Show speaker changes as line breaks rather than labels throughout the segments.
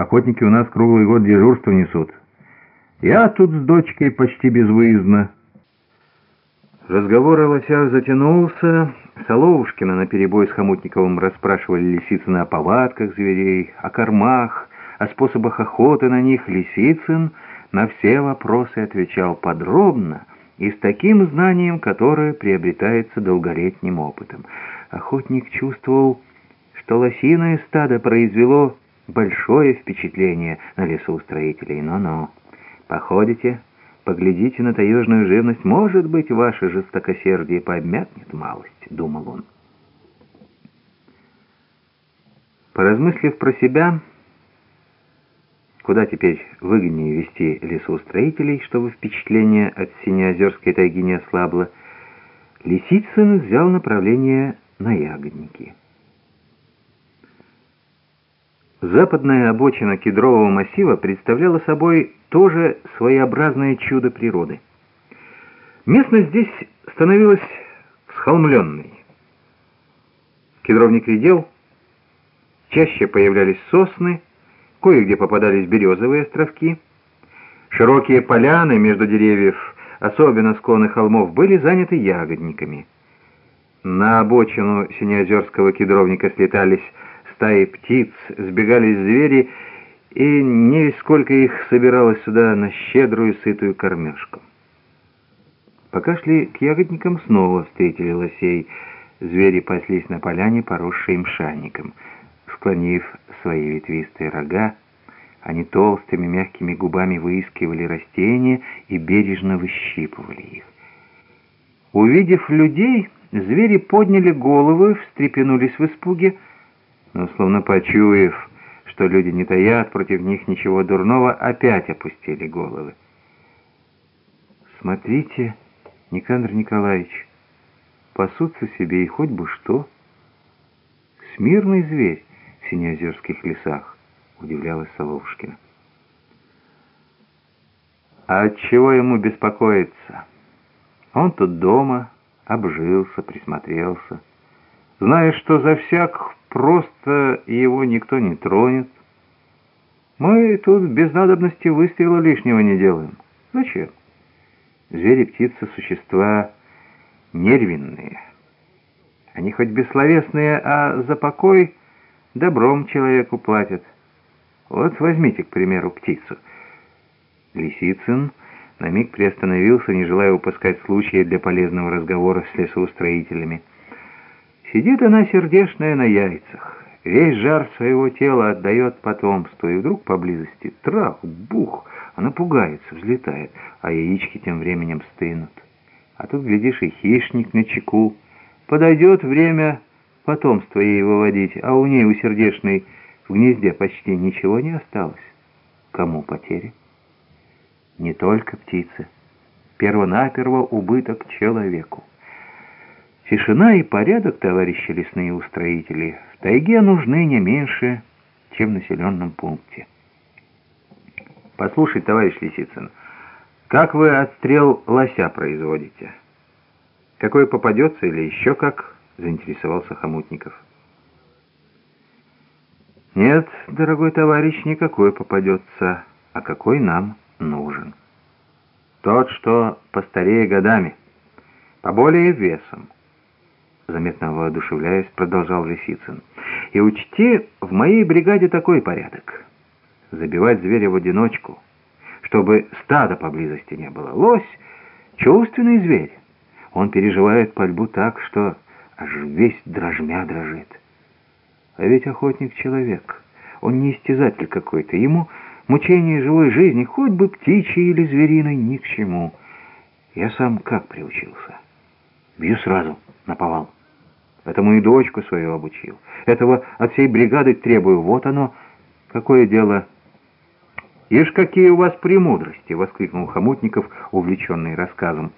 Охотники у нас круглый год дежурство несут. Я тут с дочкой почти безвыездно». Разговор о лосях затянулся. Соловушкина наперебой с Хомутниковым расспрашивали Лисицына о повадках зверей, о кормах, о способах охоты на них. Лисицын на все вопросы отвечал подробно и с таким знанием, которое приобретается долголетним опытом. Охотник чувствовал, что лосиное стадо произвело большое впечатление на лесоустроителей. Но-но, походите, поглядите на таежную живность, может быть, ваше жестокосердие пообмякнет малость, думал он. Поразмыслив про себя, куда теперь выгоднее вести лесоустроителей, чтобы впечатление от Синеозерской тайги не ослабло, Лисицын взял направление на ягодники. Западная обочина кедрового массива представляла собой тоже своеобразное чудо природы. Местность здесь становилась схолмленной. Кедровник редел, чаще появлялись сосны, кое-где попадались березовые островки. Широкие поляны между деревьев, особенно склоны холмов, были заняты ягодниками. На обочину Синеозерского кедровника слетались стаи птиц, сбегались звери, и не сколько их собиралось сюда на щедрую сытую кормежку. Пока шли к ягодникам, снова встретили лосей. Звери паслись на поляне, поросшей мшанником. Склонив свои ветвистые рога, они толстыми мягкими губами выискивали растения и бережно выщипывали их. Увидев людей, звери подняли головы, встрепенулись в испуге, но, словно почуяв, что люди не таят против них ничего дурного, опять опустили головы. «Смотрите, Никандр Николаевич, пасутся себе и хоть бы что. Смирный зверь в синеозерских лесах», — удивлялась Соловушкина. «А от чего ему беспокоиться? Он тут дома, обжился, присмотрелся» зная, что за всяк просто его никто не тронет. Мы тут без надобности выстрела лишнего не делаем. Зачем? Звери, птицы, существа нервинные. Они хоть бессловесные, а за покой добром человеку платят. Вот возьмите, к примеру, птицу. Лисицын на миг приостановился, не желая упускать случая для полезного разговора с лесоустроителями. Сидит она сердешная на яйцах, весь жар своего тела отдает потомству, и вдруг поблизости трах, бух, она пугается, взлетает, а яички тем временем стынут. А тут, глядишь, и хищник на чеку. Подойдет время потомство ей выводить, а у ней, у сердешной, в гнезде почти ничего не осталось. Кому потери? Не только птицы. Первонаперво убыток человеку. Тишина и порядок, товарищи лесные устроители, в тайге нужны не меньше, чем в населенном пункте. Послушай, товарищ Лисицын, как вы отстрел лося производите? Какой попадется или еще как? Заинтересовался Хомутников. Нет, дорогой товарищ, никакой попадется, а какой нам нужен. Тот, что постарее годами, поболее весом заметно воодушевляясь, продолжал Лисицын. «И учти, в моей бригаде такой порядок. Забивать зверя в одиночку, чтобы стада поблизости не было. Лось — чувственный зверь. Он переживает пальбу так, что аж весь дрожмя дрожит. А ведь охотник — человек. Он не истязатель какой-то. Ему мучение живой жизни, хоть бы птичьей или звериной, ни к чему. Я сам как приучился? Бью сразу, наповал. Этому и дочку свою обучил. Этого от всей бригады требую. Вот оно, какое дело. «Ишь, какие у вас премудрости!» — воскликнул Хомутников, увлеченный рассказом.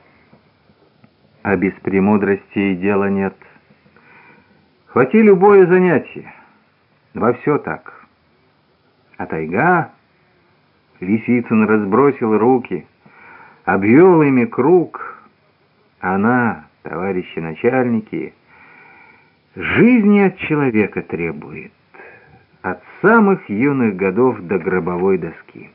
«А без премудрости дела нет. Хвати любое занятие. Во все так. А тайга...» Лисицын разбросил руки, обвел ими круг. Она, товарищи начальники... Жизни от человека требует. от самых юных годов до гробовой доски.